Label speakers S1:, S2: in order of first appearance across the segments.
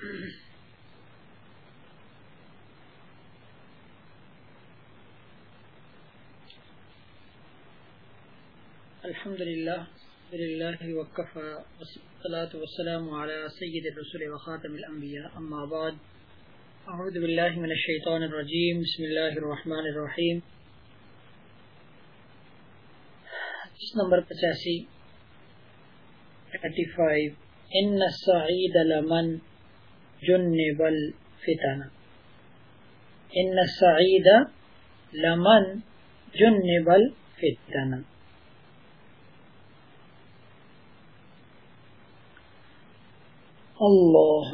S1: الحمد لله لله وكفى، والصلاة والسلام على سيد الرسول وخاتم الأنبياء. أما بعد، أعوذ بالله من الشيطان الرجيم. بسم الله الرحمن الرحيم. جس نمبر پچاسی ایٹی فائیو ان السعید لمن جنب الفتن ان السعید لمن جنب الفتن اللہ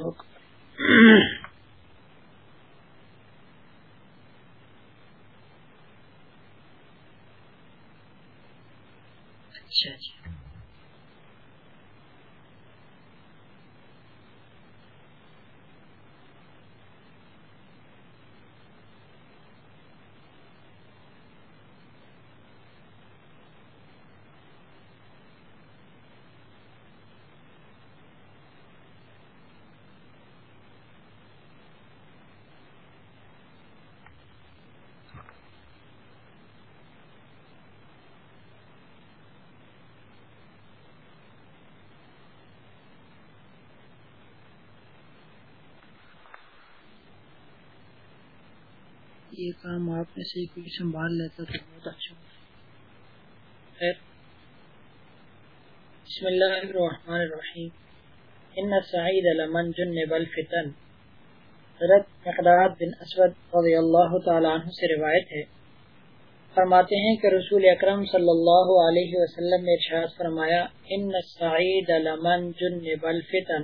S1: اچھا جی۔ یہ کام آپ میں سے کوئی سنبھال لیتا تو بہت اچھا خیر۔ بسم اللہ الرحمن الرحیم۔ ان سعید لمن جنب الفتن۔ حضرت مقداد بن اسود رضی اللہ تعالی عنہ سے روایت ہے۔ فرماتے ہیں کہ رسول اکرم صلی اللہ علیہ وسلم نے ارشاد فرمایا، ان سعید لمن جنب الفتن۔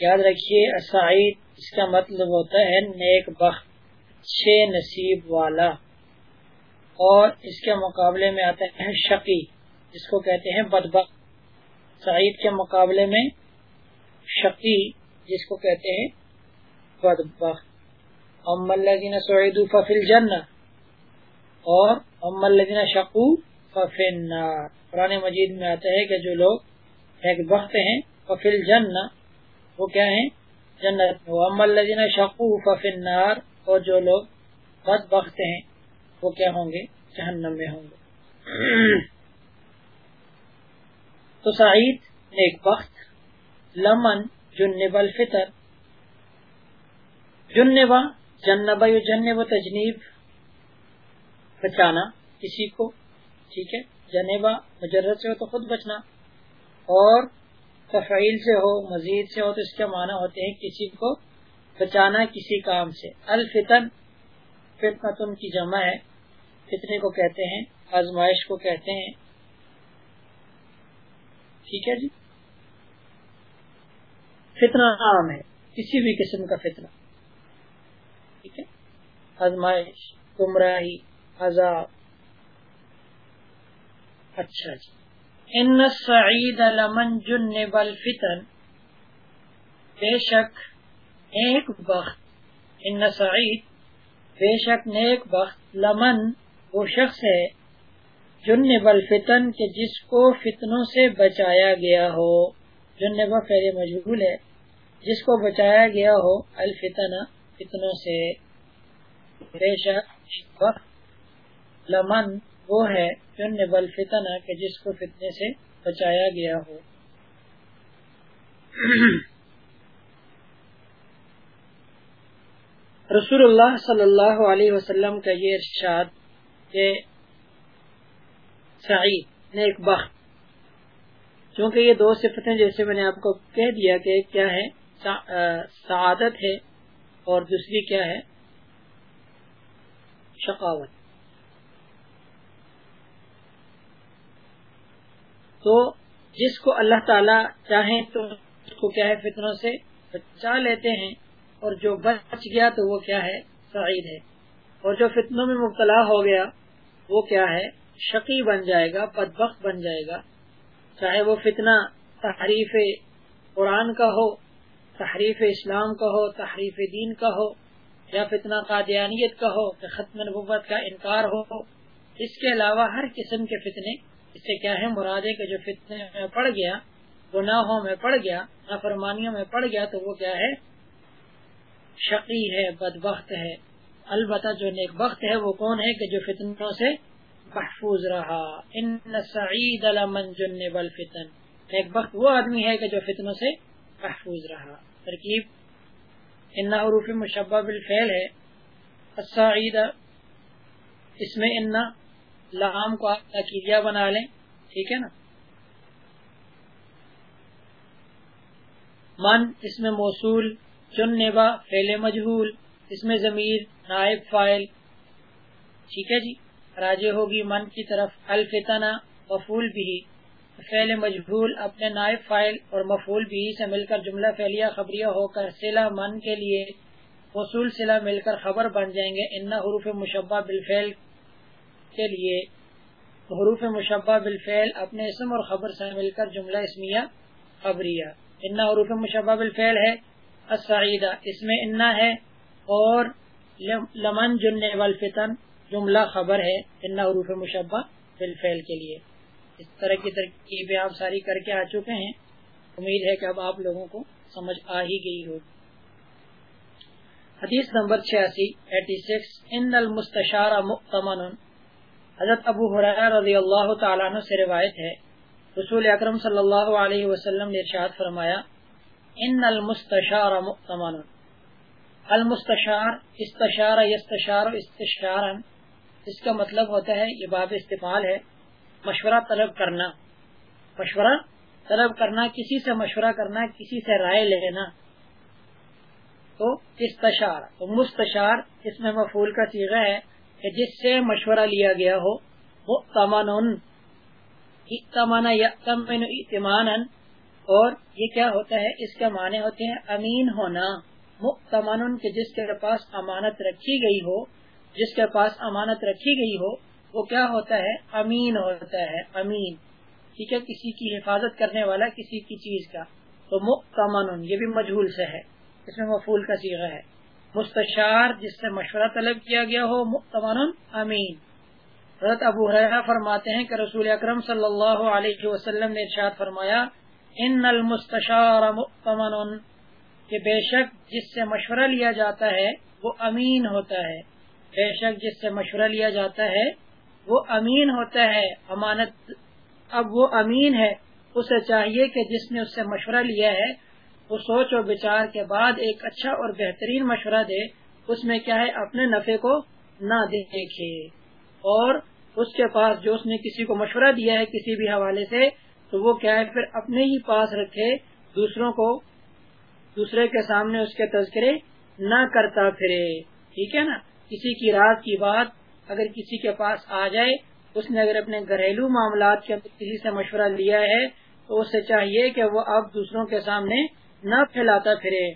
S1: یاد رکھیے سعید اس کا مطلب ہوتا ہے نیک بخت۔ اچھے نصیب والا۔ اور اس کے مقابلے میں آتے ہیں شقی، جس کو کہتے ہیں بدبخ سعید کے مقابلے میں شقی، جس کو کہتے ہیں بدبخ ام الذین سعیدوا ففل جنہ اور ام الذین شقو ففل النار۔ قرآن مجید میں آتا ہے کہ جو لوگ ایک بخت ہیں ففل جنہ وہ کیا ہیں؟ جنت ام الذین شقو ففل النار اور جو لوگ بد بخت ہیں، وہ کیا ہوں گے؟ جہنم میں ہوں گے۔ تو سعید نیک بخت، لمن جنب الفطر جنبا جنبا یو جنب تجنیب، بچانا کسی کو، ٹھیک ہے؟ جنبا مجرد سے ہو تو خود بچنا۔ اور تفعیل سے ہو، مزید سے ہو تو اس کے معنی ہوتے ہیں کسی کو بچانا کسی کام سے۔ الفتن فتنتن کی جمع ہے۔ فتنے کو کہتے ہیں، آزمائش کو کہتے ہیں۔ ٹھیک ہے جی؟ فتنہ عام ہے، کسی بھی قسم کا فتنہ۔ ٹھیک ہے؟ آزمائش، گمراہی، عذاب۔ اچھا جی۔ ان سعید لمن جنب الفتن۔ بے شک نیک بخت۔ ان سعید بے شک نیک بخت، لمن وہ شخص ہے جن فتن کے جس کو فتنوں سے بچایا گیا ہو۔ جن خیر مجبول ہے، جس کو بچایا گیا ہو الفتن فتنوں سے۔ بے شک لمن وہ ہے جن فتن کے جس کو فتنے سے بچایا گیا ہو۔ رسول اللہ صلی اللہ علیہ وسلم کا یہ ارشاد کہ سعید نیک بخت، چونکہ یہ دو صفتیں جیسے میں نے آپ کو کہہ دیا کہ کیا ہے سعادت ہے اور دوسری کیا ہے؟ شقاوت۔ تو جس کو اللہ تعالی چاہیں تو اس کو کیا ہے؟ فتنوں سے بچا لیتے ہیں۔ اور جو بچ گیا تو وہ کیا ہے؟ سعید ہے۔ اور جو فتنوں میں مبتلا ہو گیا، وہ کیا ہے؟ شقی بن جائے گا، بدبخت بن جائے گا۔ چاہے وہ فتنہ تحریف قرآن کا ہو، تحریف اسلام کا ہو، تحریف دین کا ہو، یا فتنہ قادیانیت کا ہو، کہ ختم نبوت کا انکار ہو، اس کے علاوہ ہر قسم کے فتنے۔ اس سے کیا ہے؟ مراد ہے کہ جو فتنے میں پڑ گیا، گناہوں میں پڑ گیا، نافرمانیوں میں پڑ گیا، تو وہ کیا ہے؟ شقی ہے، بدبخت ہے۔ البتہ جو نیک بخت ہے وہ کون ہے کہ جو فتنوں سے محفوظ رہا؟ ان سعید لمن جنب الفتن۔ نیک بخت وہ آدمی ہے کہ جو فتنوں سے محفوظ رہا۔ ترکیب، ان عروف مشبہ بالفعل ہے۔ السعید، اس میں ان لام کو آپ تاکیدیہ بنا لیں۔ ٹھیک ہے نا؟ من اس میں موصول چن نبا فیل مجہول، اس میں ضمیر، نائب فائل ٹھیک ہے جی؟ راجے ہوگی من کی طرف الفتنا مفول بھی۔ فیل مجبول اپنے نائب فائل اور مفول بھی سے مل کر جملہ فیلیا خبریہ ہو کر سلا من کے لیے وصول سلا مل کر خبر بن جائیں گے۔ ان حروف مشبہ بالفعل کے لیے حروف مشبہ بالفعل اپنے اسم اور خبر سے مل کر جملہ اسمیہ خبریہ۔ ان حروف مشبہ بالفعل ہے۔ السعیدہ، اس میں انا ہے اور لمن جن والفتن، جملہ خبر ہے ان حروف مشبہ بالفعل کے لیے۔ اس طرح کی ترکیبیں آپ ساری کر کے آ چکے ہیں۔ امید ہے کہ اب آپ لوگوں کو سمجھ آ ہی گئی ہوگی حدیث نمبر چھیاسی، ایٹی سکس، ان المستشار مؤتمن۔ حضرت ابو رضی اللہ تعالیٰ عنہ سے روایت ہے۔ رسول اکرم صلی اللہ علیہ وسلم نے ارشاد فرمایا ان المستشار مؤتمن. المستشار، استشار، یستشار استشارا اس کا مطلب ہوتا ہے یہ باب استعمال ہے، مشورہ طلب کرنا. مشورہ طلب کرنا، کسی سے مشورہ کرنا، کسی سے رائے لینا. تو استشار، تو مستشار اس میں مفول کا سیغہ ہے کہ جس سے مشورہ لیا گیا ہو وہ تمن اطمان اور یہ کیا ہوتا ہے؟ اس کے معنی ہوتے ہیں امین ہونا۔ مؤتمن کے جس کے پاس امانت رکھی گئی ہو، جس کے پاس امانت رکھی گئی ہو، وہ کیا ہوتا ہے؟ امین ہوتا ہے، امین۔ ٹھیک ہے؟ کسی کی حفاظت کرنے والا کسی کی چیز کا۔ تو مؤتمن یہ بھی مجھول سے ہے۔ اس میں مفول کا سیغہ ہے۔ مستشار، جس سے مشورہ طلب کیا گیا ہو مؤتمن امین۔ حضرت ابو حریرہ فرماتے ہیں کہ رسول اکرم صلی اللہ علیہ وسلم نے ارشاد فرمایا ان المستشار مؤتمن کہ بے شک جس سے مشورہ لیا جاتا ہے وہ امین ہوتا ہے۔ بے شک جس سے مشورہ لیا جاتا ہے وہ امین ہوتا ہے۔ امانت، اب وہ امین ہے، اسے چاہیے کہ جس نے اس سے مشورہ لیا ہے، وہ سوچ و بچار کے بعد ایک اچھا اور بہترین مشورہ دے۔ اس میں کیا ہے؟ اپنے نفے کو نہ دیکھے۔ اور اس کے پاس جو اس نے کسی کو مشورہ دیا ہے کسی بھی حوالے سے تو وہ کیا ہے؟ پھر اپنے ہی پاس رکھے، دوسروں کو، دوسرے کے سامنے اس کے تذکرے نہ کرتا پھرے۔ ٹھیک ہے نا؟ کسی کی رات کی بات اگر کسی کے پاس آ جائے، اس نے اگر اپنے گھریلو معاملات کے اندر کسی سے مشورہ لیا ہے، تو اسے چاہیے کہ وہ اب دوسروں کے سامنے نہ پھیلاتا پھرے۔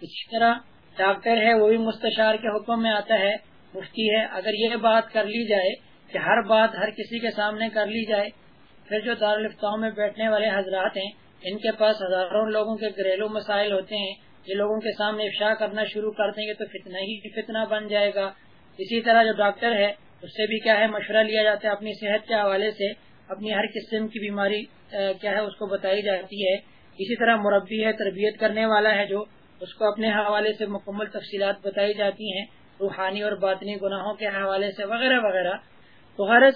S1: اسی طرح ڈاکٹر ہے، وہ بھی مستشار کے حکم میں آتا ہے، مفتی ہے، اگر یہ بات کر لی جائے کہ ہر بات ہر کسی کے سامنے کر لی جائے پھر جو دارالفتاؤں میں بیٹھنے والے حضرات ہیں، ان کے پاس ہزاروں لوگوں کے گھریلو مسائل ہوتے ہیں یہ لوگوں کے سامنے افشا کرنا شروع کر دیں گے تو فتنہ ہی فتنہ بن جائے گا۔ اسی طرح جو ڈاکٹر ہے، اس سے بھی کیا ہے، مشورہ لیا جاتا ہے اپنی صحت کے حوالے سے، اپنی ہر قسم کی بیماری کیا ہے، اس کو بتائی جاتی ہے۔ اسی طرح مربی ہے، تربیت کرنے والا ہے جو، اس کو اپنے حوالے سے مکمل تفصیلات بتائی جاتی ہیں، روحانی اور باطنی گناہوں کے حوالے سے، وغیرہ وغیرہ۔ تو غرض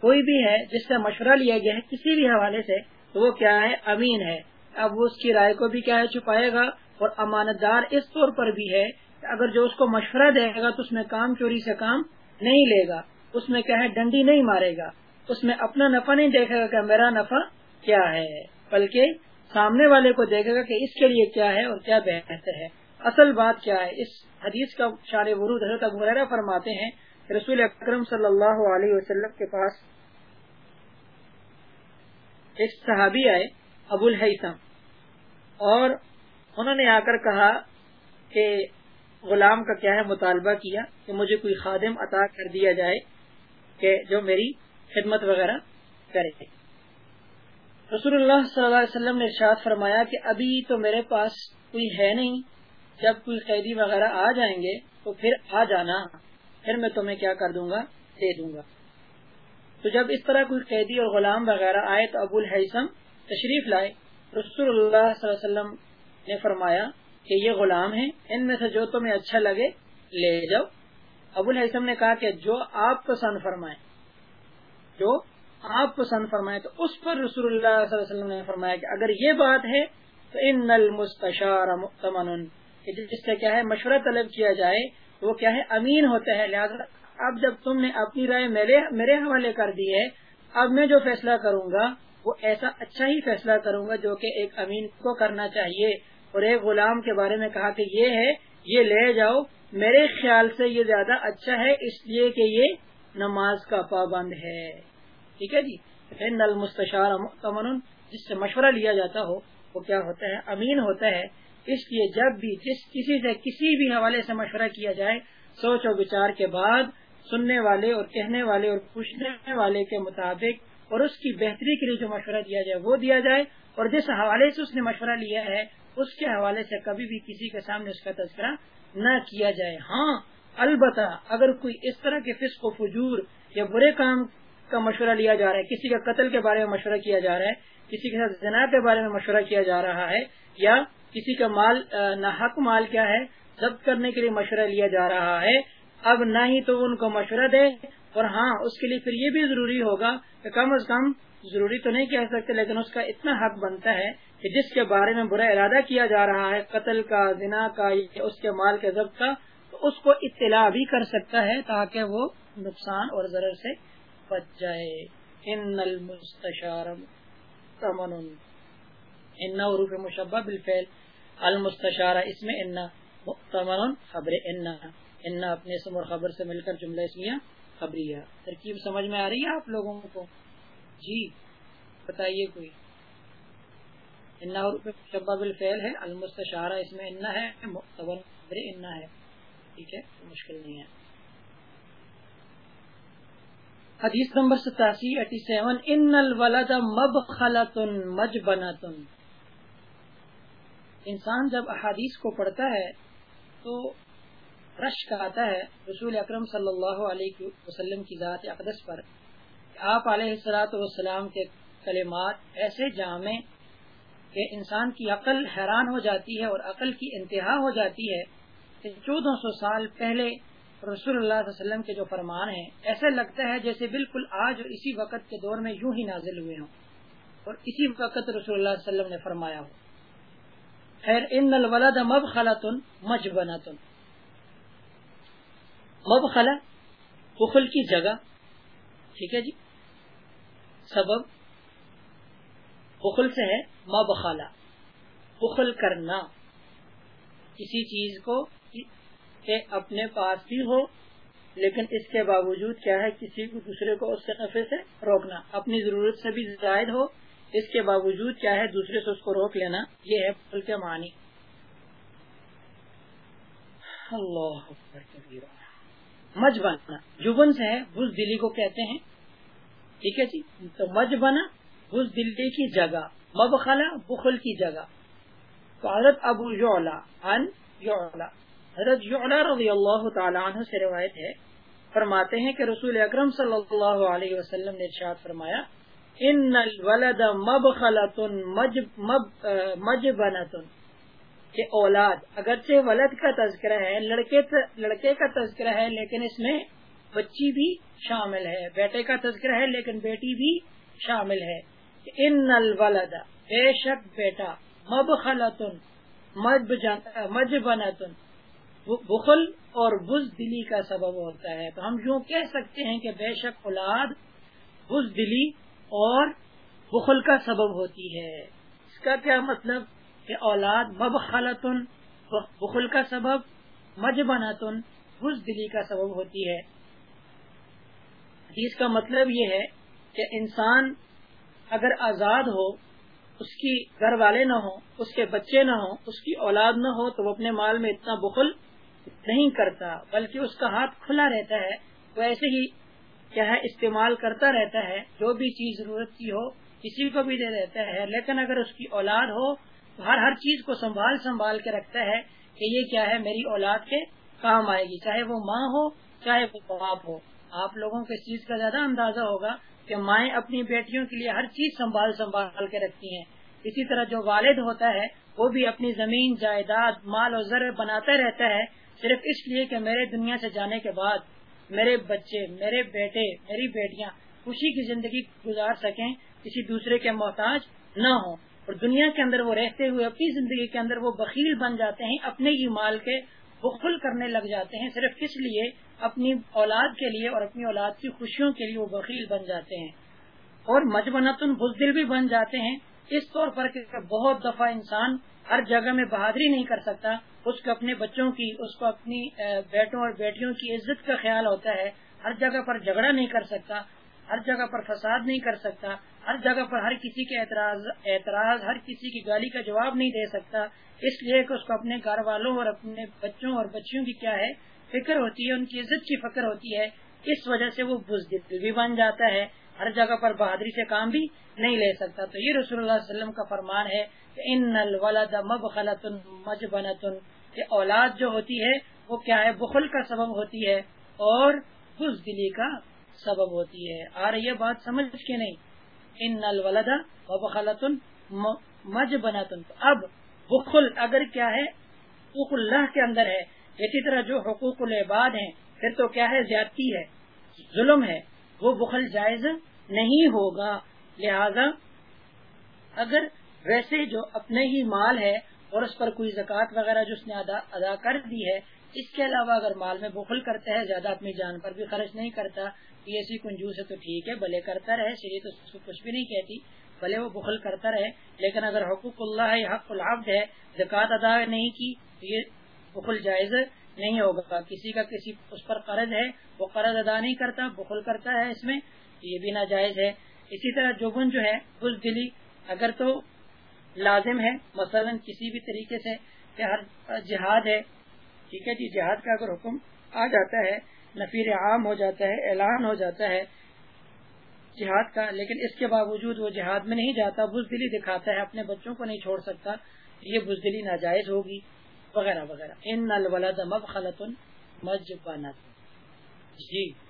S1: کوئی بھی ہے جس سے مشورہ لیا گیا ہے کسی بھی حوالے سے، تو وہ کیا ہے؟ امین ہے۔ اب وہ اس کی رائے کو بھی کیا ہے؟ چھپائے گا اور امانت دار اس طور پر بھی ہے کہ اگر جو اس کو مشورہ دے گا تو اس میں کام چوری سے کام نہیں لے گا۔ اس میں کیا ہے؟ ڈنڈی نہیں مارے گا۔ اس میں اپنا نفع نہیں دیکھے گا کہ میرا نفع کیا ہے، بلکہ سامنے والے کو دیکھے گا کہ اس کے لیے کیا ہے اور کیا بہتر ہے۔ اصل بات کیا ہے؟ اس حدیث کا شار ورود حضرت ابو فرماتے ہیں رسول اکرم صلی اللہ علیہ وسلم کے پاس ایک صحابی آئے، ابو الحسم اور انہوں نے آ کر کہا کہ غلام کا کیا ہے مطالبہ کیا کہ مجھے کوئی خادم عطا کر دیا جائے کہ جو میری خدمت وغیرہ کرے۔ رسول اللہ صلی اللہ علیہ وسلم نے ارشاد فرمایا کہ ابھی تو میرے پاس کوئی ہے نہیں، جب کوئی قیدی وغیرہ آ جائیں گے تو پھر آ جانا۔ پھر میں تمہیں کیا کر دوں گا؟ دے دوں گا۔ تو جب اس طرح کوئی قیدی اور غلام وغیرہ آئے تو ابو الحسم تشریف لائے۔ رسول اللہ صلی اللہ علیہ وسلم نے فرمایا کہ یہ غلام ہیں، ان میں سے جو تمہیں اچھا لگے لے جاؤ۔ ابو الحسم نے کہا کہ جو آپ پسند فرمائے جو آپ پسند فرمائے تو اس پر رسول اللہ صلی اللہ علیہ وسلم نے فرمایا کہ اگر یہ بات ہے تو ان نل مستشار جس سے کیا ہے، مشورہ طلب کیا جائے وہ کیا ہے؟ امین ہوتا ہے لہٰذا اب جب تم نے اپنی رائے میرے حوالے کر دی ہے، اب میں جو فیصلہ کروں گا، وہ ایسا اچھا ہی فیصلہ کروں گا جو کہ ایک امین کو کرنا چاہیے۔ اور ایک غلام کے بارے میں کہا کہ یہ ہے، یہ لے جاؤ۔ میرے خیال سے یہ زیادہ اچھا ہے، اس لیے کہ یہ نماز کا پابند ہے۔ ٹھیک ہے جی؟ نل مستشار جس سے مشورہ لیا جاتا ہو، وہ کیا ہوتا ہے؟ امین ہوتا ہے۔ اس لیے جب بھی جس کسی سے کسی بھی حوالے سے مشورہ کیا جائے، سوچ و بچار کے بعد سننے والے اور کہنے والے اور پوچھنے والے کے مطابق اور اس کی بہتری کے لیے جو مشورہ دیا جائے وہ دیا جائے اور جس حوالے سے اس نے مشورہ لیا ہے، اس کے حوالے سے کبھی بھی کسی کے سامنے اس کا تذکرہ نہ کیا جائے۔ ہاں البتہ اگر کوئی اس طرح کے فسق و فجور یا برے کام کا مشورہ لیا جا رہا ہے، کسی کا قتل کے بارے میں مشورہ کیا جا رہا ہے، کسی کے ساتھ زنا کے بارے میں مشورہ کیا جا رہا ہے یا کسی کا مال ناحق مال کیا ہے، ضبط کرنے کے لیے مشورہ لیا جا رہا ہے۔ اب نہ ہی تو ان کو مشورہ دے، اور ہاں اس کے لیے پھر یہ بھی ضروری ہوگا کہ کم از کم ضروری تو نہیں کہہ سکتے، لیکن اس کا اتنا حق بنتا ہے کہ جس کے بارے میں برا ارادہ کیا جا رہا ہے، قتل کا، زنا کا اس کے مال کے ضبط کا، تو اس کو اطلاع بھی کر سکتا ہے تاکہ وہ نقصان اور ضرر سے بچ جائے۔ ان المستشارم تمن ان عروف مشبہ بالفعل المستشارہ اس میں ان تمن خبر ان ان اپنے اسم اور خبر سے مل کر جملہ اسمیہ خبریہ ترکیب سمجھ میں آ رہی ہے آپ لوگوں کو؟ جی بتائیے کوئی۔ ان عروف مشبہ بالفعل ہے المستشارہ اس میں ان ہے خبر ان ہے۔ ٹھیک ہے مشکل نہیں ہے۔ حدیث نمبر ستاسی، ایٹی سیون ان الولد مب خلطن مج بنتن انسان جب احادیث کو پڑھتا ہے تو رشک آتا ہے رسول اکرم صلی اللہ علیہ وسلم کی ذات اقدس پر آپ علیہ السلاۃ والسلام کے کلمات ایسے جامع کہ انسان کی عقل حیران ہو جاتی ہے اور عقل کی انتہا ہو جاتی ہے کہ چودہ سو سال پہلے رسول اللہ علیہ وسلم کے جو فرمان ہیں، ایسے لگتا ہے جیسے بالکل آج اور اسی وقت کے دور میں یوں ہی نازل ہوئے ہوں۔ اور اسی وقت رسول اللہ علیہ وسلم نے فرمایا ہو۔ خیر ان الولد مب خلطن مج مب خلا بخل کی جگہ. ٹھیک ہے جی؟ سبب بخل سے ہے مبخلا بخل کرنا. کسی چیز کو کہ اپنے پاس بھی ہو، لیکن اس کے باوجود کیا ہے، کسی کو دوسرے کو اس سے نفے سے روکنا. اپنی ضرورت سے بھی زائد ہو اس کے باوجود کیا ہے دوسرے سے اس کو روک لینا؟ یہ ہے پھل کے معنی۔ اللہ مج بنا جبن سے ہے بز دلی کو کہتے ہیں۔ ٹھیک ہے جی؟ تو مج بنا بز دلی کی جگہ مب خلا بخل کی جگہ۔ تو حضرت ابو یولا ان یولا حضرت یولا رضی اللہ تعالیٰ عنہ سے روایت ہے۔ فرماتے ہیں کہ رسول اکرم صلی اللہ علیہ وسلم نے ارشاد فرمایا ان الولد مج بنتن کہ اولاد، اگرچہ ولد کا تذکرہ ہے، لڑکے لڑکے کا تذکرہ ہے، لیکن اس میں بچی بھی شامل ہے، بیٹے کا تذکرہ ہے، لیکن بیٹی بھی شامل ہے۔ ان الولد، بے شک بیٹا مب خلطن مج بخل اور بز دلی کا سبب ہوتا ہے۔ تو ہم یوں کہہ سکتے ہیں کہ بے شک اولاد بز دلی اور بخل کا سبب ہوتی ہے۔ اس کا کیا مطلب؟ کہ اولاد مب بخل کا سبب، مجبنتن بز دلی کا سبب ہوتی ہے۔ اس کا مطلب یہ ہے کہ انسان اگر آزاد ہو، اس کی گھر والے نہ ہوں، اس کے بچے نہ ہوں، اس کی اولاد نہ ہو، تو وہ اپنے مال میں اتنا بخل نہیں کرتا، بلکہ اس کا ہاتھ کھلا رہتا ہے۔ وہ ایسے ہی کیا ہے، استعمال کرتا رہتا ہے، جو بھی چیز ضرورت کی ہو، کسی کو بھی دے دیتا ہے۔ لیکن اگر اس کی اولاد ہو، تو ہر ہر چیز کو سنبھال سنبھال کے رکھتا ہے کہ یہ کیا ہے، میری اولاد کے کام آئے گی۔ چاہے وہ ماں ہو، چاہے وہ باپ ہو۔ آپ لوگوں کو اس چیز کا زیادہ اندازہ ہوگا کہ مائیں اپنی بیٹیوں کے لیے ہر چیز سنبھال سنبھال کے رکھتی ہیں۔ اسی طرح جو والد ہوتا ہے، وہ بھی اپنی زمین، جائیداد، مال و ذر بناتا رہتا ہے، صرف اس لیے کہ میرے دنیا سے جانے کے بعد میرے بچے، میرے بیٹے، میری بیٹیاں خوشی کی زندگی گزار سکیں، کسی دوسرے کے محتاج نہ ہوں۔ اور دنیا کے اندر وہ رہتے ہوئے، اپنی زندگی کے اندر وہ بخیل بن جاتے ہیں، اپنے ہی مال کے بخل کرنے لگ جاتے ہیں، صرف کس لیے اپنی اولاد کے لیے اور اپنی اولاد کی خوشیوں کے لیے وہ بخیل بن جاتے ہیں۔ اور مجبنتن بزدل بھی بن جاتے ہیں۔ اس طور پر کہ بہت دفعہ انسان ہر جگہ میں بہادری نہیں کر سکتا، اس کو اپنے بچوں کی، اس کو اپنی بیٹوں اور بیٹیوں کی عزت کا خیال ہوتا ہے۔ ہر جگہ پر جھگڑا نہیں کر سکتا، ہر جگہ پر فساد نہیں کر سکتا، ہر جگہ پر ہر کسی کے اعتراض اعتراض، ہر کسی کی گالی کا جواب نہیں دے سکتا۔ اس لیے کہ اس کو اپنے گھر والوں اور اپنے بچوں اور بچیوں کی کیا ہے؟ فکر ہوتی ہے، ان کی عزت کی فکر ہوتی ہے۔ اس وجہ سے وہ بزدل بھی بن جاتا ہے۔ ہر جگہ پر بہادری سے کام بھی نہیں لے سکتا۔ تو یہ رسول اللہ علیہ وسلم کا فرمان ہے کہ ان الولد مبخلت مجبنتن، کہ اولاد جو ہوتی ہے وہ کیا ہے؟ بخل کا سبب ہوتی ہے اور بزدلی کا سبب ہوتی ہے۔ آ رہی ہے بات سمجھ کے نہیں؟ ان الولد مبخلت مجبنتن۔ اب بخل اگر کیا ہے؟ حقوق اللہ کے اندر ہے۔ اسی طرح جو حقوق العباد ہیں، پھر تو کیا ہے؟ زیادتی ہے، ظلم ہے۔ وہ بخل جائز نہیں ہوگا۔ لہذا اگر ویسے جو اپنے ہی مال ہے اور اس پر کوئی زکوٰۃ وغیرہ جو اس نے ادا ادا کر دی ہے، اس کے علاوہ اگر مال میں بخل کرتا ہے، زیادہ اپنی جان پر بھی خرچ نہیں کرتا، یہ ایسی کنجوس ہے تو ٹھیک ہے، بھلے کرتا رہے شریعت اس کو کچھ بھی نہیں کہتی، بھلے وہ بخل کرتا رہے۔ لیکن اگر حقوق اللہ ہے حق العبد ہے، زکوٰۃ ادا نہیں کی، تو یہ بخل جائز نہیں ہوگا۔ کسی کا کسی، اس پر قرض ہے، وہ قرض ادا نہیں کرتا، بخل کرتا ہے اس میں۔ یہ بھی ناجائز ہے۔ اسی طرح جوبن جو ہے بز دلی، اگر تو لازم ہے، مثلا کسی بھی طریقے سے کہ جہاد ہے، ٹھیک ہے جی جہاد کا اگر حکم آ جاتا ہے، نفیر عام ہو جاتا ہے، اعلان ہو جاتا ہے جہاد کا، لیکن اس کے باوجود وہ جہاد میں نہیں جاتا بزدلی دکھاتا ہے، اپنے بچوں کو نہیں چھوڑ سکتا یہ بزدلی ناجائز ہوگی، وغیرہ وغیرہ۔ ان الولد مب خلط جی۔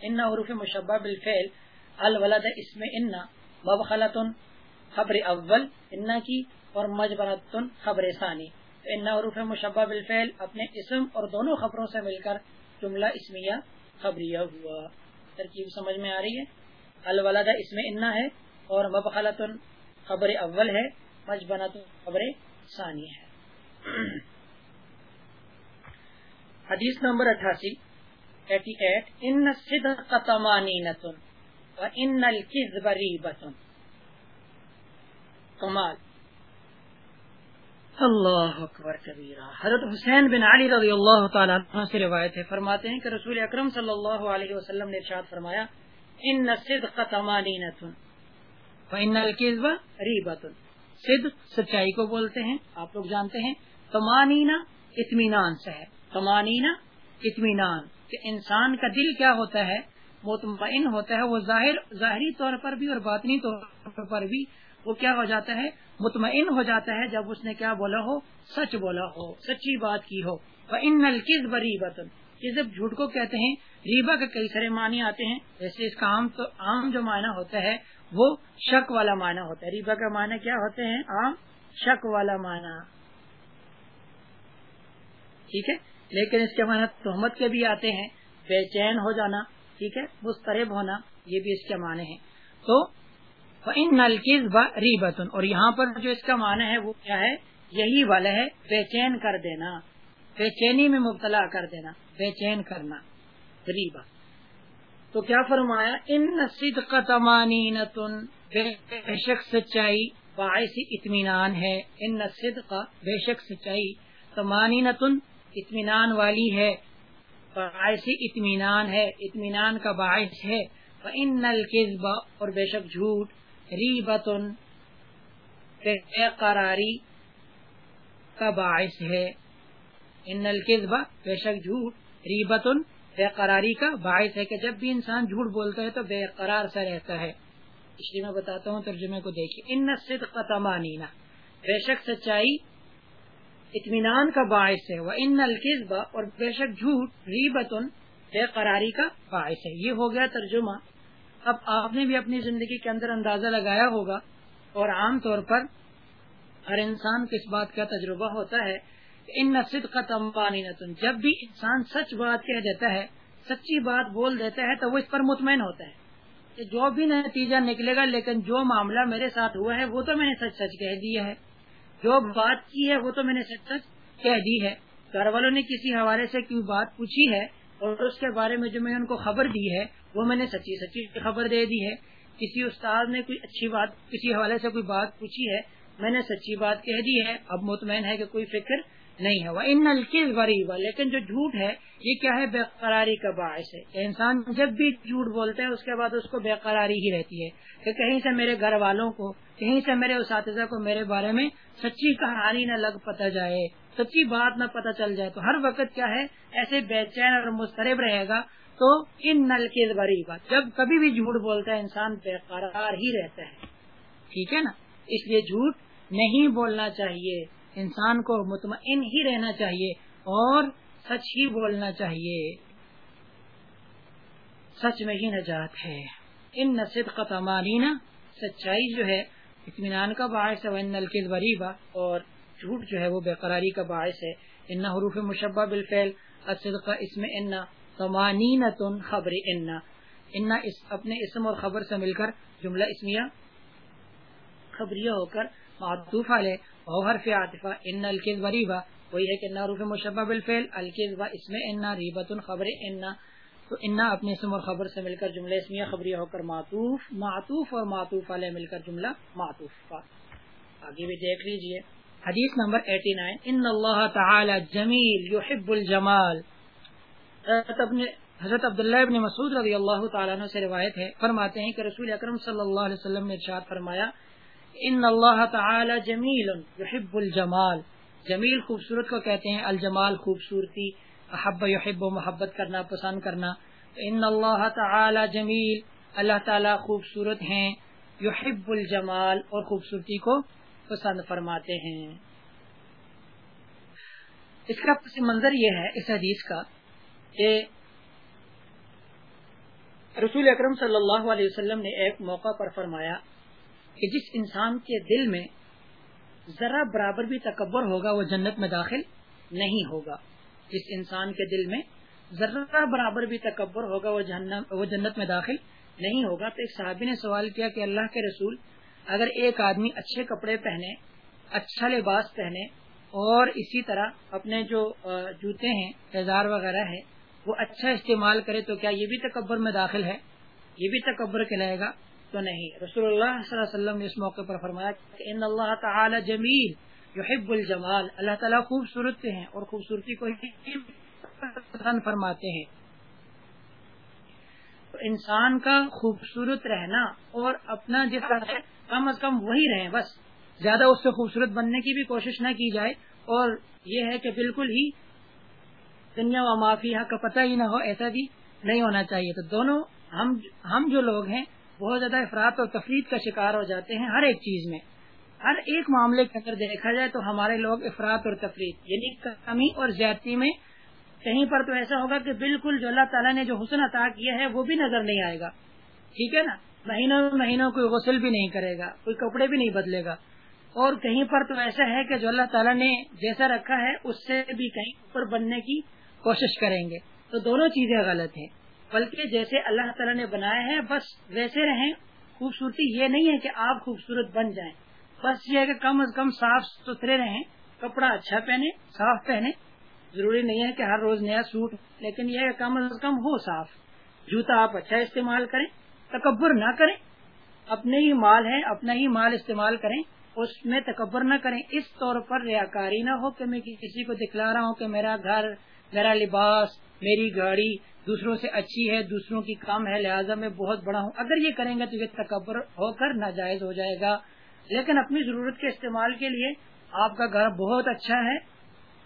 S1: ان عروف مشبہ بالفعل، الولد اس میں ان مب خبر اول ان کی، اور مجبنتن خبر ثانی۔ ان عروف مشبہ بالفعل اپنے اسم اور دونوں خبروں سے مل کر جملہ اسمیہ، خبریہ ہوا۔ ترکیب سمجھ میں آ رہی ہے؟ الولد اس میں انا ہے اور مبخلت خبر اول ہے مجبنت خبر ثانی ہے۔ حدیث نمبر اٹھاسی۔ ایٹی ایٹ ان صدق تمانینت و ان الکذب ریبت کمال. اللہ اکبر کبیرہ. حضرت حسین بن علی رضی اللہ تعالیٰ عنہ سے روایت ہے، فرماتے ہیں کہ رسول اکرم صلی اللہ علیہ وسلم نے ارشاد فرمایا، ان صدق تمانینت و ان الکذب ریبت صدق سچائی کو بولتے ہیں، آپ لوگ جانتے ہیں تمانینا اطمینان سے ہے تمانینا اطمینان. کہ انسان کا دل کیا ہوتا ہے مطمئن ہوتا ہے، وہ ظاہر، ظاہری طور پر بھی اور باطنی طور پر بھی وہ کیا ہو جاتا ہے؟ مطمئن ہو جاتا ہے جب اس نے کیا بولا ہو؟ سچ بولا ہو، سچی بات کی ہو۔ ان نلکز بری بتن یہ جب جھوٹ کو کہتے ہیں ریبا کے کئی سارے معنی آتے ہیں۔ جیسے اس کا عام تو، عام جو معنی ہوتا ہے، وہ شک والا معنی ہوتا ہے۔ ریبا کا معنی کیا ہوتے ہیں؟ عام شک والا معنی۔ ٹھیک ہے؟ لیکن اس کے معنی تہمت کے بھی آتے ہیں، بے چین ہو جانا، ٹھیک ہے مسترب ہونا، یہ بھی اس کے معنی ہیں۔ تو ان نلکیز ریبتن اور یہاں پر جو اس کا معنی ہے، وہ کیا ہے؟ یہی والا ہے، بے چین کر دینا، بے چینی میں مبتلا کر دینا، بے چین کرنا ریبا تو کیا فرمایا؟ ان نصد کا تمانی بے شک سچائی، باعث اطمینان ہے۔ ان نصد کا بے شک سچائی تمانی نتن اطمینان والی ہے۔ باعث اطمینان ہے، اطمینان کا باعث ہے۔ ان نل اور بے شک جھوٹ، ریبتن قراری کا باعث ہے۔ ان القبہ بے شک جھوٹ، ریبتن، بے قراری کا باعث ہے کہ جب بھی انسان جھوٹ بولتا ہے تو بے قرار سا رہتا ہے۔ اس لیے میں بتاتا ہوں ترجمے کو دیکھیے۔ ان صدق تمانینا بے شک سچائی اطمینان کا باعث ہے۔ وہ ان القبہ اور بے شک جھوٹ ریبتن بے قراری کا باعث ہے۔ یہ ہو گیا ترجمہ۔ اب آپ نے بھی اپنی زندگی کے اندر اندازہ لگایا ہوگا، اور عام طور پر ہر انسان کو اس بات کا تجربہ ہوتا ہے ان نصد کا تمبانی جب بھی انسان سچ بات کہہ دیتا ہے، سچی بات بول دیتا ہے، تو وہ اس پر مطمئن ہوتا ہے کہ جو بھی نتیجہ نکلے گا، لیکن جو معاملہ میرے ساتھ ہوا ہے، وہ تو میں نے سچ سچ کہہ دیا ہے۔ جو بات کی ہے وہ تو میں نے سچ سچ کہہ دی ہے۔ گھر والوں نے کسی حوالے سے کوئی بات پوچھی ہے اور اس کے بارے میں جو میں نے ان کو خبر دی ہے وہ میں نے سچی سچی خبر دے دی ہے۔ کسی استاد نے کوئی اچھی بات، کسی حوالے سے کوئی بات پوچھی ہے، میں نے سچی بات کہہ دی ہے۔ اب مطمئن ہے کہ کوئی فکر نہیں ہے۔ وہ ان نلکیز غریب لیکن جو جھوٹ ہے، یہ کیا ہے؟ بے قراری کا باعث ہے۔ کہ انسان جب بھی جھوٹ بولتا ہے، اس کے بعد اس کو بے قراری ہی رہتی ہے۔ کہ کہیں سے میرے گھر والوں کو، کہیں سے میرے اساتذہ کو میرے بارے میں سچی کہانی نہ لگ پتہ جائے، سچی بات نہ پتہ چل جائے، تو ہر وقت کیا ہے؟ ایسے بے چین اور مسترب رہے گا۔ تو ان نل کے غریب جب کبھی بھی جھوٹ بولتا ہے، انسان بے قرار ہی رہتا ہے۔ ٹھیک ہے نا؟ اس لیے جھوٹ نہیں بولنا چاہیے۔ انسان کو مطمئن ہی رہنا چاہیے اور سچ ہی بولنا چاہیے۔ سچ میں ہی نجات ہے۔ ان نصد کا تمارینہ سچائی جو ہے، اطمینان کا باعث ہے نل اور جھوٹ جو ہے وہ بےقراری کا باعث ہے۔ ان حروف مشبہ بالفعل، الصدق اس میں ان تمانین تن خبر ان۔ ان اپنے اسم اور خبر سے مل کر جملہ اسمیہ، خبریہ ہو کر معطوف علیہ۔ او حرف عاطفہ، ان الکذب ریبا، وہی ہے کہ ان حروف مشبہ بالفعل، الکذب اس میں ان ریبت خبر ان، تو ان اپنے اسم اور خبر سے مل کر جملہ اسمیہ خبریہ ہو کر معطوف معطوف اور معطوف علیہ مل کر جملہ معطوف۔ آگے بھی دیکھ لیجیے۔ حدیث نمبر 89 ان اللہ تعالی جمیل یحب الجمال۔ حضرت عبداللہ ابن مسعود رضی اللہ تعالیٰ عنہ سے روایت ہے۔ فرماتے ہیں کہ رسول اکرم صلی اللہ علیہ وسلم نے ارشاد فرمایا ان اللہ تعالی جمیل یحب الجمال. جمیل خوبصورت کو کہتے ہیں، الجمال خوبصورتی، احب یحب و محبت کرنا، پسند کرنا. ان اللہ تعالی جمیل اللہ تعالی خوبصورت ہیں یحب الجمال اور خوبصورتی کو پسند فرماتے ہیں. اس کا پس منظر یہ ہے، اس حدیث کا، کہ رسول اکرم صلی اللہ علیہ وسلم نے ایک موقع پر فرمایا کہ جس انسان کے دل میں ذرا برابر بھی تکبر ہوگا، وہ جنت میں داخل نہیں ہوگا۔ جس انسان کے دل میں ذرا برابر بھی تکبر ہوگا، وہ جنت میں داخل نہیں ہوگا۔ تو ایک صحابی نے سوال کیا کہ اللہ کے رسول اگر ایک آدمی اچھے کپڑے پہنے اچھا لباس پہنے اور اسی طرح اپنے جو جوتے ہیں تیزار وغیرہ ہے وہ اچھا استعمال کرے تو کیا یہ بھی تکبر میں داخل ہے؟ یہ بھی تکبر کہلائے گا؟ تو نہیں. رسول اللہ صلی اللہ علیہ وسلم نے اس موقع پر فرمایا کہ ان اللہ تعالی جمیل یحب الجمال. اللہ تعالیٰ خوبصورت ہیں اور خوبصورتی کو پسند فرماتے ہیں. انسان کا خوبصورت رہنا اور اپنا جس ہے کم از کم وہی رہے بس. زیادہ اس سے خوبصورت بننے کی بھی کوشش نہ کی جائے اور یہ ہے کہ بالکل ہی دنیا و معافی کا پتہ ہی نہ ہو، ایسا بھی نہیں ہونا چاہیے. تو دونوں ہم ہم جو لوگ ہیں بہت زیادہ افراد اور تفریح کا شکار ہو جاتے ہیں ہر ایک چیز میں۔ ہر ایک معاملے کے اگر دیکھا جائے تو ہمارے لوگ افراد اور تفریح یعنی کمی اور زیادتی میں کہیں پر تو ایسا ہوگا کہ بالکل جو اللہ تعالیٰ نے جو حسن عطا کیا ہے وہ بھی نظر نہیں آئے گا۔ ٹھیک ہے نا؟ مہینوں مہینوں کوئی غسل بھی نہیں کرے گا، کوئی کپڑے بھی نہیں بدلے گا۔ اور کہیں پر تو ایسا ہے کہ جو اللہ تعالیٰ نے جیسا رکھا ہے اس سے بھی کہیں پر بننے کی کوشش کریں گے۔ تو دونوں چیزیں غلط ہیں۔ بلکہ جیسے اللہ تعالیٰ نے بنایا ہے، بس ویسے رہیں۔ خوبصورتی یہ نہیں ہے کہ آپ خوبصورت بن جائیں۔ بس یہ ہے کہ کم از کم صاف ستھرے رہیں، کپڑا اچھا پہنے صاف پہنے ضروری نہیں ہے کہ ہر روز نیا سوٹ، لیکن یہ کم از کم ہو صاف۔ جوتا آپ اچھا استعمال کریں، تکبر نہ کریں۔ اپنے ہی مال ہے اپنا ہی مال استعمال کریں۔ اس میں تکبر نہ کریں۔ اس طور پر ریاکاری نہ ہو کہ میں کسی کو دکھلا رہا ہوں کہ میرا گھر، میرا لباس، میری گاڑی دوسروں سے اچھی ہے، دوسروں کی کم ہے، لہٰذا میں بہت بڑا ہوں۔ اگر یہ کریں گے تو یہ تکبر ہو کر ناجائز ہو جائے گا۔ لیکن اپنی ضرورت کے استعمال کے لیے آپ کا گھر بہت اچھا ہے،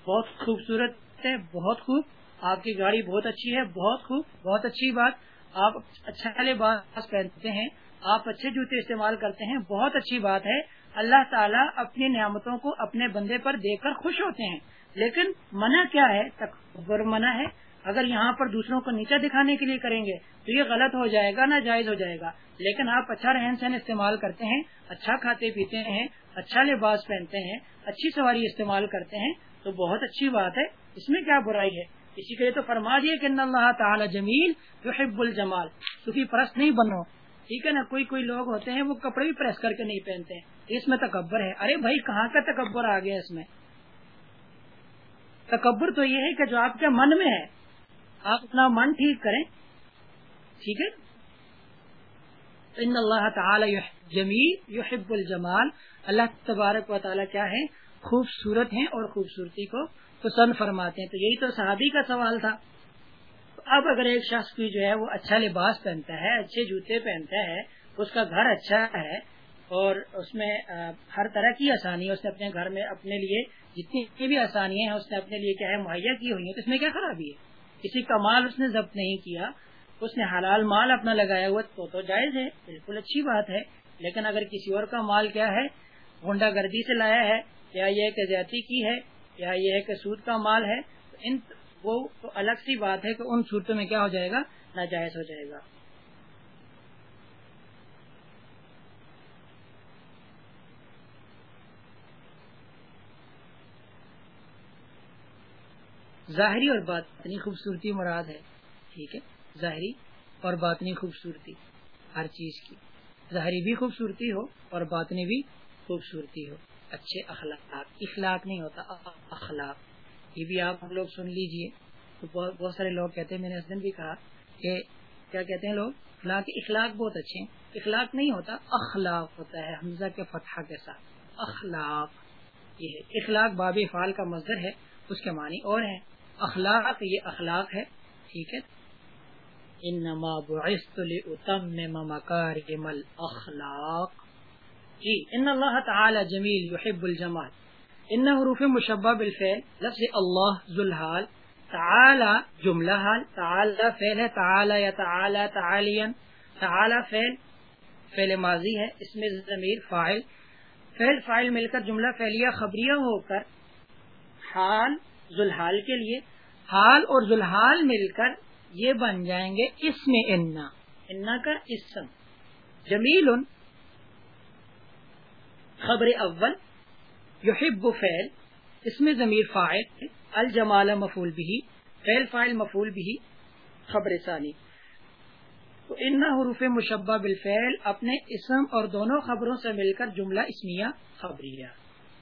S1: بہت خوبصورت ہے، بہت خوب۔ آپ کی گاڑی بہت اچھی ہے، بہت خوب، بہت اچھی بات۔ آپ اچھا لباس پہنتے ہیں، آپ اچھے جوتے استعمال کرتے ہیں، بہت اچھی بات ہے۔ اللہ تعالیٰ اپنی نعمتوں کو اپنے بندے پر دیکھ کر خوش ہوتے ہیں۔ لیکن منع کیا ہے؟ تکبر منع ہے۔ اگر یہاں پر دوسروں کو نیچا دکھانے کے لیے کریں گے تو یہ غلط ہو جائے گا، نہ جائز ہو جائے گا۔ لیکن آپ اچھا رہن سہن استعمال کرتے ہیں اچھا کھاتے پیتے ہیں اچھا لباس پہنتے ہیں، اچھی سواری استعمال کرتے ہیں، تو بہت اچھی بات ہے۔ اس میں کیا برائی ہے؟ اسی کے لیے تو فرما دیے کہ اللہ تعالی جمیل یحب الجمال۔ کیونکہ پرست نہیں بنو۔ ٹھیک ہے نا؟ کوئی کوئی لوگ ہوتے ہیں، وہ کپڑے بھی پریس کر کے نہیں پہنتے۔ اس میں تکبر ہے۔ ارے بھائی، کہاں کا تکبر آ گیا اس میں؟ تکبر تو یہ ہے کہ جو آپ کے من میں ہے آپ اپنا من ٹھیک کریں۔ ٹھیک ہے؟ ان اللہ تعالی جمیل، یحب الجمال۔ اللہ تبارک و تعالی کیا ہے خوبصورت ہیں اور خوبصورتی کو پسند فرماتے ہیں۔ تو یہی تو صحابی کا سوال تھا۔ اب اگر ایک شخص کی جو ہے وہ اچھا لباس پہنتا ہے، اچھے جوتے پہنتا ہے، اس کا گھر اچھا ہے اور اس میں ہر طرح کی آسانی اس نے اپنے گھر میں اپنے لیے جتنی بھی آسانیاں ہیں، اس نے اپنے لیے کیا ہے، مہیا کی ہوئی ہیں، تو اس میں کیا خرابی ہے؟ کسی کا مال اس نے ضبط نہیں کیا، اس نے حلال مال اپنا لگایا ہوا، تو تو جائز ہے، بالکل اچھی بات ہے۔ لیکن اگر کسی اور کا مال کیا ہے گنڈا گردی سے لایا ہے، یا یہ کہ زیادتی کی ہے، یا یہ ہے کہ سود کا مال ہے ان، وہ تو الگ سی بات ہے کہ ان صورتوں میں کیا ہو جائے گا؟ ناجائز ہو جائے گا۔ ظاہری اور باطنی خوبصورتی مراد ہے۔ ٹھیک ہے؟ ظاہری اور باطنی خوبصورتی، ہر چیز کی۔ ظاہری بھی خوبصورتی ہو اور باطنی بھی خوبصورتی ہو۔ اچھے اخلاق اخلاق نہیں ہوتا، اخلاق۔ یہ بھی آپ لوگ سن لیجیے۔ تو بہت سارے لوگ کہتے ہیں میں نے اس دن بھی کہا کہ کیا کہتے ہیں لوگ؟ اخلاق اخلاق بہت اچھے ہیں۔ اخلاق نہیں ہوتا، اخلاق ہوتا ہے، حمزہ کے فتح کے ساتھ۔ اخلاق یہ ہے۔ اخلاق باب فال کا مظہر ہے، اس کے معنی اور ہیں۔ اخلاق، یہ اخلاق ہے، ٹھیک ہے؟ انما بعثت لاتمم مکارم الاخلاق جی ان اللہ تعالی جمیل یحب الجمال۔ ان حروف مشبہ بالفعل، لفظ اللہ، ذوالحال۔ تعالی جملہ حال، تعالی فعل ہے، تعالی یا تعالی تعالیا تعالی فعل فعل ماضی ہے، اس میں ضمیر فاعل۔ فعل، فاعل مل کر جملہ فعلیہ خبریہ ہو کر حال ذوالحال کے لیے، حال اور ذوالحال مل کر یہ بن جائیں گے اسم انا انا کا اسم۔ جمیل، خبر اول، یحب فعل، اس میں ضمیر فائل الجمال مفول بھی فعل فائل مفول بھی خبر ثانی۔ تو ان حروف مشبہ بالفعل اپنے اسم اور دونوں خبروں سے مل کر جملہ اسمیہ خبریہ۔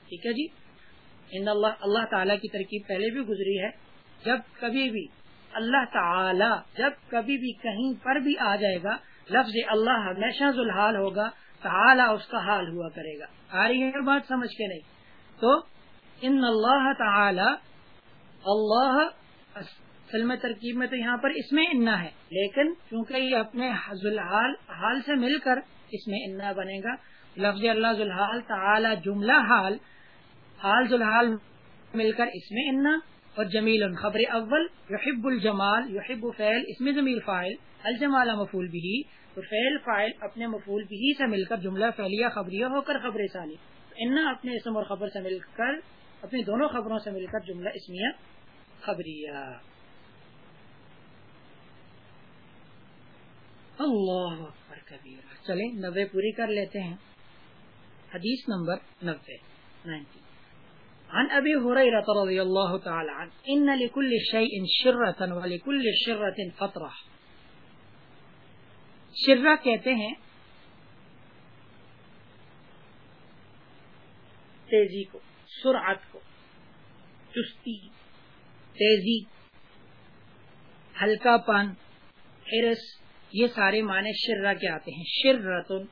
S1: ٹھیک ہے جی؟ ان اللہ اللہ تعالیٰ کی ترکیب پہلے بھی گزری ہے۔ جب کبھی بھی اللہ تعالی، جب کبھی بھی کہیں پر بھی آ جائے گا، لفظ اللہ ہمیشہ ذوالحال ہوگا، تعالی اس کا حال ہوا کرے گا۔ آ رہی ہے بات، سمجھ کے نہیں۔ تو ان اللہ تعالی، اللہ، فلم ترکیب میں تو یہاں پر اس میں انا ہے، لیکن چونکہ یہ اپنے ذوالحال، حال سے مل کر اس میں انا بنے گا، لفظ اللہ ذوالحال تعالی جملہ حال حال ذوالحال مل کر اس میں انا اور جمیل خبر اول یحب الجمال، یحب فعل، اس میں ضمیر فائل الجمال مفول بھی تو فعل فائل اپنے مفول بھی سے مل کر جملہ فعلیہ خبریہ ہو کر خبر ثانی۔ انا اپنے اسم اور خبر سے مل کر، اپنی دونوں خبروں سے مل کر جملہ اسمیہ خبریہ۔ اللہ اکبر کبیر چلیں نوے پوری کر لیتے ہیں۔ حدیث نمبر نوے، نائنٹی۔ عن ابي هريره رضي الله تعالى عنه. ان لكل شيء شره ولكل شره فتره شرہ کہتے ہیں تیزی کو، سرعت کو، چستی، تیزی، ہلکا پن ہرس یہ سارے معنی شرہ کے آتے ہیں۔ شرتن،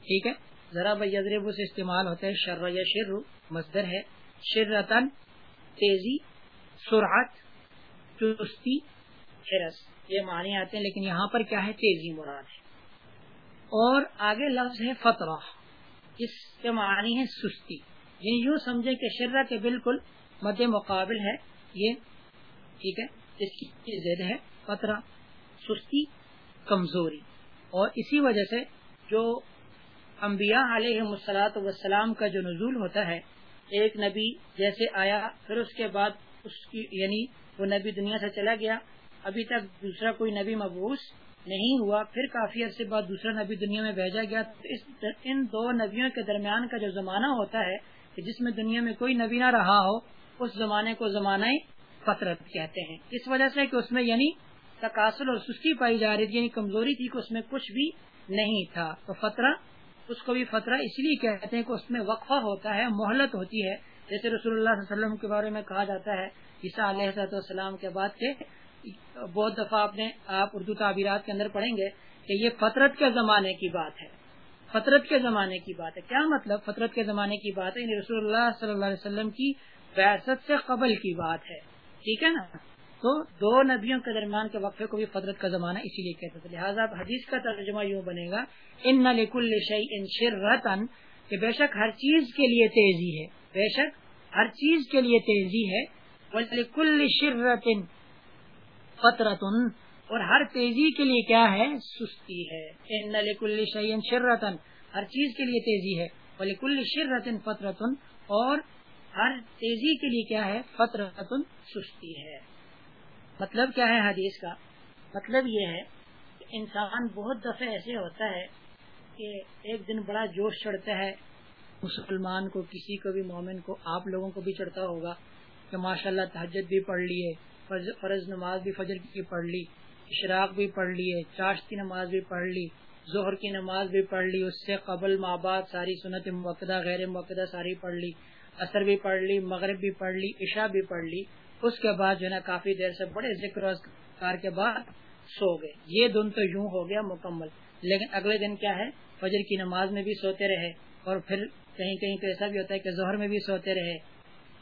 S1: ٹھیک ہے؟ ذرا بجرب سے استعمال ہوتا ہے شر یا شر مصدر ہے۔ شرتن تیزی، سرعت، چستی حرس یہ معنی آتے ہیں، لیکن یہاں پر کیا ہے؟ تیزی مراد ہے۔ اور آگے لفظ ہے فترہ، اس کے معنی ہے سستی۔ یعنی یوں سمجھے کہ شرہ کے بالکل مد مقابل ہے، یہ ٹھیک ہے، اس کی زد ہے، فترہ، سستی، کمزوری۔ اور اسی وجہ سے جو انبیاء علیہ مسلاط وسلام کا جو نزول ہوتا ہے ایک نبی جیسے آیا، پھر اس کے بعد اس کی یعنی وہ نبی دنیا سے چلا گیا۔ ابھی تک دوسرا کوئی نبی مبوس نہیں ہوا، پھر کافی عرصے بعد دوسرا نبی دنیا میں بھیجا گیا۔ تو ان دو نبیوں کے درمیان کا جو زمانہ ہوتا ہے، کہ جس میں دنیا میں کوئی نبی نہ رہا ہو، اس زمانے کو زمانہ فطرت کہتے ہیں۔ اس وجہ سے کہ اس میں یعنی تقاصل اور سستی پائی جا رہی تھی یعنی کمزوری تھی کہ اس میں کچھ بھی نہیں تھا۔ تو فطرہ اس کو بھی فطرہ اس لیے کہتے ہیں کہ اس میں وقفہ ہوتا ہے، مہلت ہوتی ہے۔ جیسے رسول اللہ صلی اللہ علیہ وسلم کے بارے میں کہا جاتا ہے، عیسیٰ علیہ السلام کے بعد کے بہت دفعہ آپ نے، آپ اردو تعبیرات کے اندر پڑھیں گے کہ یہ فطرت کے زمانے کی بات ہے۔ فطرت کے زمانے کی بات ہے۔ کیا مطلب فطرت کے زمانے کی بات ہے؟ یعنی رسول اللہ صلی اللہ علیہ وسلم کی بحثت سے قبل کی بات ہے۔ ٹھیک ہے نا؟ تو دو نبیوں کے درمیان کے وقفے کو بھی فطرت کا زمانہ اسی لیے کہتے تھے۔ لہٰذا حدیث کا ترجمہ یوں بنے گا، ان نل شعی ان شرطن کہ بے شک ہر چیز کے لیے تیزی ہے۔ بے شک ہر چیز کے لیے تیزی ہے۔ کل شرطن فطرتن اور ہر تیزی کے لیے کیا ہے؟ سستی ہے۔ ان نل شعین شرطن ہر چیز کے لیے تیزی ہے۔ بولے کل شرطن فطرتن اور ہر تیزی کے لیے کیا ہے؟ فطرتن سستی ہے۔ مطلب کیا ہے حدیث کا؟ مطلب یہ ہے کہ انسان بہت دفعہ ایسے ہوتا ہے کہ ایک دن بڑا جوش چڑھتا ہے، مسلمان کو، کسی کو بھی، مومن کو، آپ لوگوں کو بھی چڑھتا ہوگا کہ ماشاء اللہ تحجد بھی پڑھ لیے، فرض نماز بھی فجر کی پڑھ لی، اشراق بھی پڑھ لیے چاش کی نماز بھی پڑھ لی، ظہر کی نماز بھی پڑھ لی، اس سے قبل ماں باپ ساری سنت مقدہ غیر مقدہ ساری پڑھ لی اثر بھی پڑھ لی، مغرب بھی پڑھ لی، عشاء بھی پڑھ لی۔ اس کے بعد جو ہے نا کافی دیر سے بڑے ذکر کار کے بعد سو گئے۔ یہ دن تو یوں ہو گیا مکمل۔ لیکن اگلے دن کیا ہے؟ فجر کی نماز میں بھی سوتے رہے۔ اور پھر کہیں کہیں تو ایسا بھی ہوتا ہے کہ ظہر میں بھی سوتے رہے۔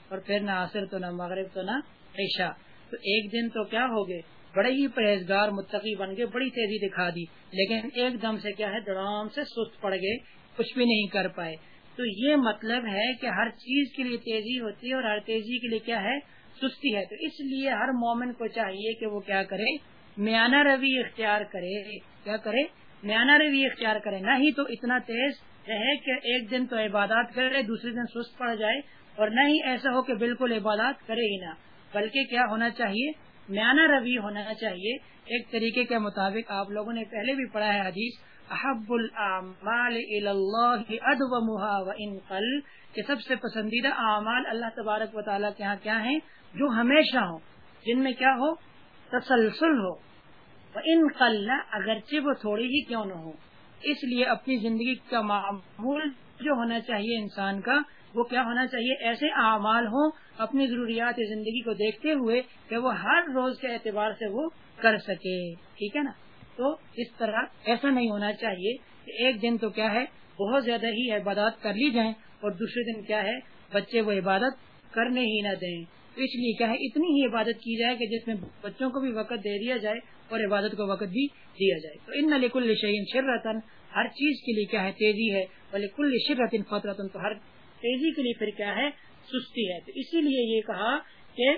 S1: اور پھر نہ عصر تو نہ مغرب تو نہ عشاء۔ تو ایک دن تو کیا ہو گئے؟ بڑے ہی پرہیزگار متقی بن گئے، بڑی تیزی دکھا دی۔ لیکن ایک دم سے کیا ہے؟ دڑام سے سست پڑ گئے، کچھ بھی نہیں کر پائے۔ تو یہ مطلب ہے کہ ہر چیز کے لیے تیزی ہوتی ہے اور ہر تیزی کے لیے کیا ہے؟ سستی ہے۔ تو اس لیے ہر مومن کو چاہیے کہ وہ کیا کرے، میانہ روی اختیار کرے۔ کیا کرے؟ میانہ روی اختیار کرے۔ نہ ہی تو اتنا تیز رہے کہ ایک دن تو عبادات کرے، دوسرے دن سست پڑ جائے اور نہ ہی ایسا ہو کہ بالکل عبادات کرے ہی نہ۔ بلکہ کیا ہونا چاہیے؟ میانہ روی ہونا چاہیے۔ ایک طریقے کے مطابق آپ لوگوں نے پہلے بھی پڑھا ہے حدیث، احب کہ سب سے پسندیدہ اعمال اللہ تبارک و تعالیٰ کے یہاں کیا ہیں؟ جو ہمیشہ ہو، جن میں کیا ہو؟ تسلسل ہو۔ ان قلع اگرچہ وہ تھوڑی ہی کیوں نہ ہو۔ اس لیے اپنی زندگی کا معمول جو ہونا چاہیے انسان کا، وہ کیا ہونا چاہیے؟ ایسے اعمال ہوں اپنی ضروریات زندگی کو دیکھتے ہوئے کہ وہ ہر روز کے اعتبار سے وہ کر سکے۔ ٹھیک ہے نا؟ تو اس طرح ایسا نہیں ہونا چاہیے کہ ایک دن تو کیا ہے، بہت زیادہ ہی عبادات کر لی جائیں اور دوسرے دن کیا ہے، بچے وہ عبادت کرنے ہی نہ دیں۔ اس لیے کیا ہے، اتنی ہی عبادت کی جائے کہ جس میں بچوں کو بھی وقت دے دیا جائے اور عبادت کو وقت بھی دیا جائے۔ تو ان نل شعین شررتن ہر چیز کے لیے کیا ہے، تیزی ہے بولے کل شررتن فطرتن تو ہر تیزی کے لیے پھر کیا ہے، سستی ہے۔ تو اسی لیے یہ کہا کہ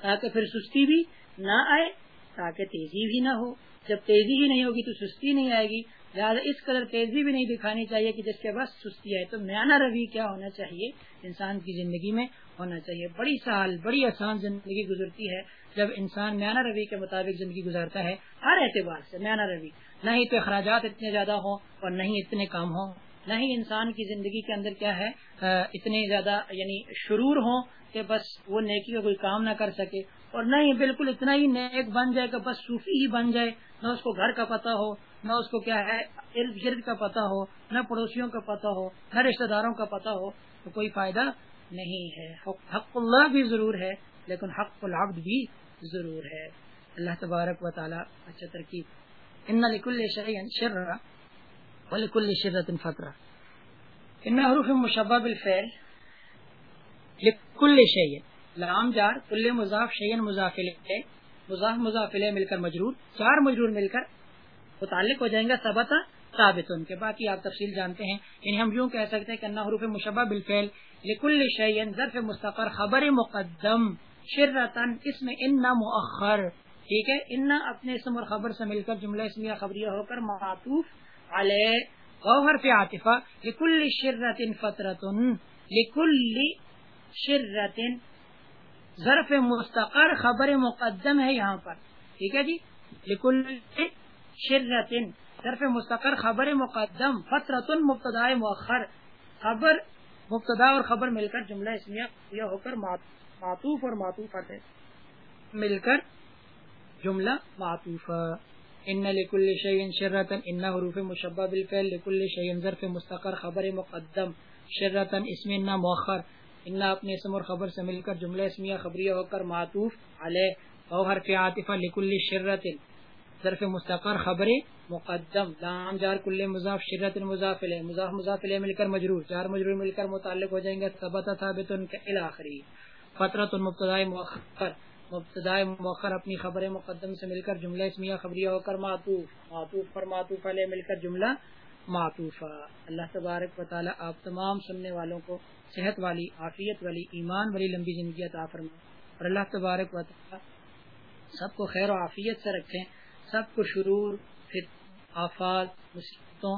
S1: تاکہ پھر سستی بھی نہ آئے، تاکہ تیزی بھی نہ ہو۔ جب تیزی ہی نہیں ہوگی تو سستی نہیں آئے گی۔ لہٰذا اس قدر تیزی بھی نہیں دکھانی چاہیے کہ جس کے بعد سستی آئے تو میانہ روی کیا ہونا چاہیے؟ انسان کی زندگی میں ہونا چاہیے۔ بڑی سال، بڑی آسان زندگی گزرتی ہے جب انسان میانہ روی کے مطابق زندگی گزارتا ہے، ہر اعتبار سے میانہ روی۔ نہ ہی تو اخراجات اتنے زیادہ ہوں اور نہ ہی اتنے کام ہوں۔ نہ ہی انسان کی زندگی کے اندر کیا ہے اتنے زیادہ یعنی شرور ہوں کہ بس وہ نیکی کا کوئی کام نہ کر سکے۔ اور نہ ہی بالکل اتنا ہی نیک بن جائے کہ بس صوفی ہی بن جائے، نہ اس کو گھر کا پتہ ہو نہ اس کو کیا ہے، ارد گرد کا پتہ ہو، نہ پڑوسیوں کا پتہ ہو، نہ رشتہ داروں کا پتہ ہو، تو کوئی فائدہ نہیں ہے۔ حق اللہ بھی ضرور ہے، لیکن حق العبد بھی ضرور ہے۔ اللہ تبارک و تعالیٰ اچھا ترکیب۔ ان لکل شر ولکل شرت فطرہ۔ ان حروف مشبہ بالفعل لکل شیئن۔ لام جار، کل مضاف، شیئن مضافل مضاف مضافل مل کر مجرور، چار مجرور مل کر متعلق ہو جائیں گا سبت ثابت۔ ان کے باقی آپ تفصیل جانتے ہیں۔ یعنی ہم یوں کہہ سکتے ہیں کہ حروف مشبہ بالفعل لکل شعین ظرف مستقر خبر مقدم شرطن اس میں ان مؤخر۔ ٹھیک ہے؟ ان اپنے اسم اور خبر سے مل کر جملہ اسمیہ خبریہ ہو کر معطوف علیہ۔ غوہر پہ عاطفہ، لکل شرط فطرت لکل شرط ظرف مستقر خبر مقدم ہے یہاں پر۔ ٹھیک ہے جی؟ لکل شرطن ظرف مستقر خبر مقدم، فطرت مبتدا مؤخر. خبر مبتدا اور خبر مل کر جملہ اسمیہ ہو کر معطوف اور معطوف مل کر جملہ معطوف۔ ان لکل شعین شرطن ان حروف مشبہ بالفعل لکل شعین ظرف مستقر خبر مقدم۔ شرطن اسم ان مؤخر۔ ان اپنے اسم اور خبر سے مل کر جملہ اسمیہ خبریہ ہو کر معطوف علیہ۔ او حرف عاطفہ لکل شرطن ظرف مستقر خبر مقدم لام جار کل مضاف، شرط مضاف علیہ مضاف مضاف علیہ مل کر مجرور جار مجرور مل کر متعلق ہو جائیں گے، ثبت، ثابت الاخری فطرت مبتدا مؤخر مبتدا مؤخر اپنی خبر مقدم سے مل کر جملہ اسمیہ خبریہ ہو کر معطوف معطوف پر معطوف علیہ مل کر جملہ معطوف اللہ تبارک و تعالی آپ تمام سننے والوں کو صحت والی، عافیت والی، ایمان والی لمبی زندگی عطا فرمائے۔ اور اللہ تبارک و تعالی سب کو خیر و عافیت سے رکھیں۔ سب کو شرور آفات، مصیبتوں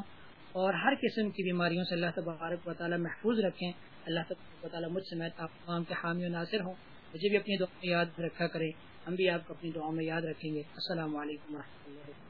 S1: اور ہر قسم کی بیماریوں سے اللہ تبارک و تعالیٰ محفوظ رکھیں۔ اللہ تبارک و تعالیٰ مجھ سے میں آپ تمام کے حامی و ناصر ہوں۔ مجھے بھی اپنی دعا میں یاد رکھا کریں ہم بھی آپ کو اپنی دعا میں یاد رکھیں گے۔ السلام علیکم و رحمۃ اللہ